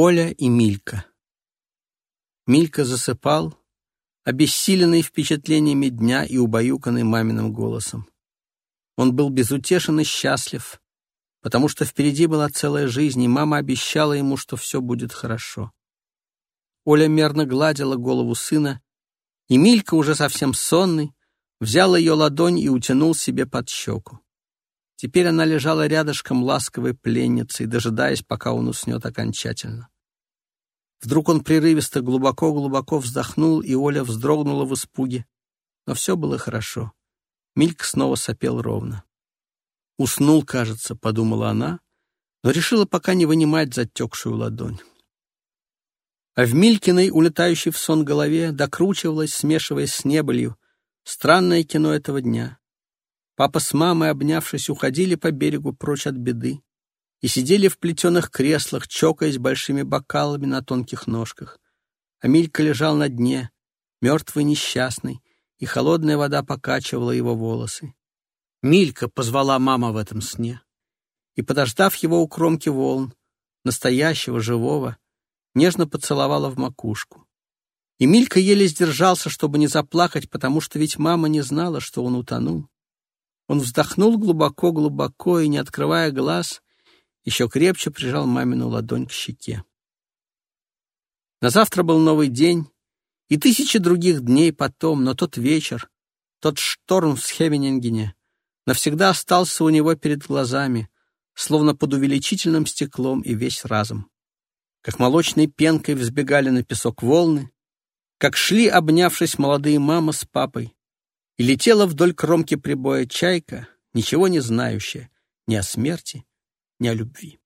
Оля и Милька. Милька засыпал, обессиленный впечатлениями дня и убаюканный маминым голосом. Он был безутешен и счастлив, потому что впереди была целая жизнь, и мама обещала ему, что все будет хорошо. Оля мерно гладила голову сына, и Милька, уже совсем сонный, взял ее ладонь и утянул себе под щеку. Теперь она лежала рядышком ласковой пленницей, дожидаясь, пока он уснет окончательно. Вдруг он прерывисто глубоко-глубоко вздохнул, и Оля вздрогнула в испуге. Но все было хорошо. Милька снова сопел ровно. «Уснул, кажется», — подумала она, но решила пока не вынимать затекшую ладонь. А в Милькиной, улетающей в сон голове, докручивалась, смешиваясь с небылью, странное кино этого дня. Папа с мамой, обнявшись, уходили по берегу прочь от беды и сидели в плетеных креслах, чокаясь большими бокалами на тонких ножках. А Милька лежал на дне, мертвый несчастный, и холодная вода покачивала его волосы. «Милька!» — позвала мама в этом сне. И, подождав его у кромки волн, настоящего, живого, нежно поцеловала в макушку. И Милька еле сдержался, чтобы не заплакать, потому что ведь мама не знала, что он утонул. Он вздохнул глубоко-глубоко и, не открывая глаз, еще крепче прижал мамину ладонь к щеке. На завтра был новый день, и тысячи других дней потом, но тот вечер, тот шторм в Схевенингене навсегда остался у него перед глазами, словно под увеличительным стеклом и весь разом. Как молочной пенкой взбегали на песок волны, как шли, обнявшись, молодые мама с папой, и летела вдоль кромки прибоя чайка, ничего не знающая ни о смерти, ни о любви.